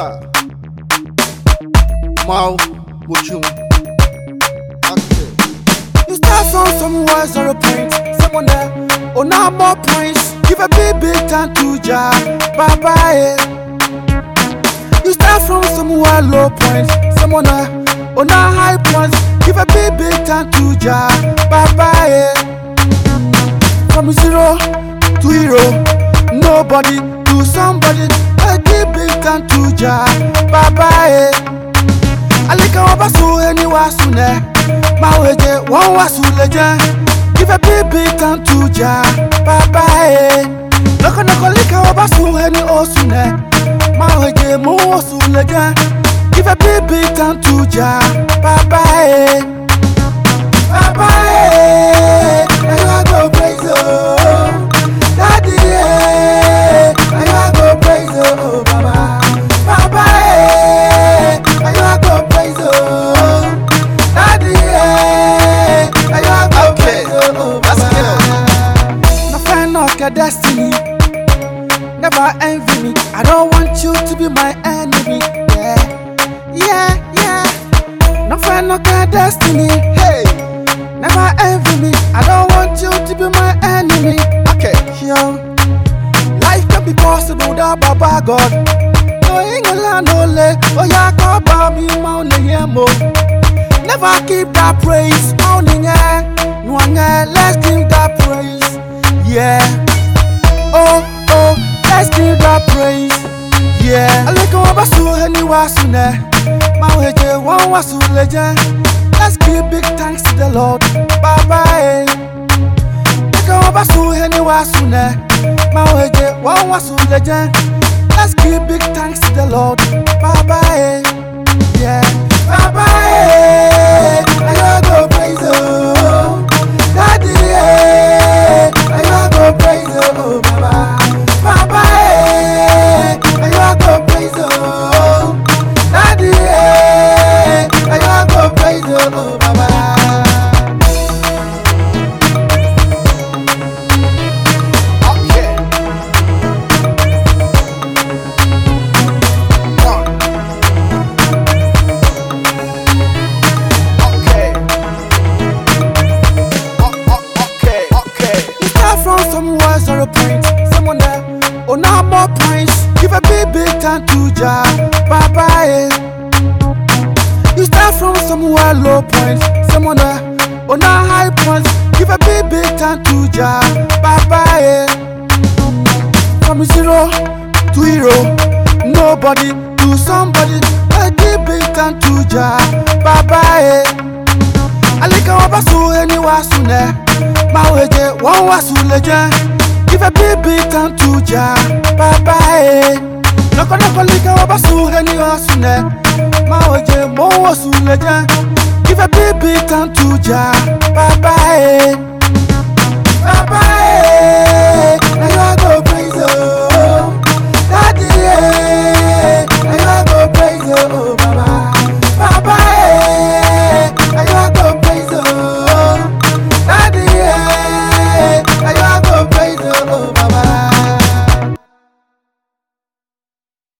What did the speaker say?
Mara Mao You start from somewhere zero points Someone there, oh now more points Give a big big time to ya, Bye bye You start from somewhere low points Someone there, oh now high points Give a big big time to ya, Bye bye From zero to hero Nobody to somebody ja babae alika wọn bá sùn ẹni wá sùn nẹ máa wọ ẹjẹ wọn wá sùn lè jẹ ìfẹ́ bíbí tán tù ja babae lọkọlọkọ alika wọn bá sùn ẹni ó sùn nẹ máa wọ ẹjẹ mú wọn sùn lè jẹ ìfẹ́ bíbí tán tù ja babae babae. destiny. Never envy me. I don't want you to be my enemy. Yeah, yeah, yeah. No friend, no kind destiny. Hey, never envy me. I don't want you to be my enemy. Okay, yo. Life can be possible without Baba God. No England, no lay. Oh, yeah, call Bobby, my only Never keep that praise, only yeah. yẹ. aleke wọn bá sùn ẹni wàá sùn nẹ máa wọ ẹjẹ wọn wàá sùn lè jẹ. let's give big thanks to the lord bàbá ẹ. aleke wọn bá sùn ẹni wàá sùn nẹ máa wọ ẹjẹ wọn wàá sùn lè jẹ. let's give big thanks to the lord bàbá ẹ. Yeah. bàbá ẹ. four points. Give a big, big time to Jah. Bye bye. You start from somewhere low points, someone on a high points. Give a big, big time to Jah. Bye bye. From zero to hero, nobody to somebody. A big, big time to Jah. Eh. Bye bye. Alika wabasu anywhere soon. My way, one was soon. Niva bibi tantuja Papa e Noko noko lika wabasuhe ni wasune Maoje mo wasune ja Niva bibi tantuja Papa e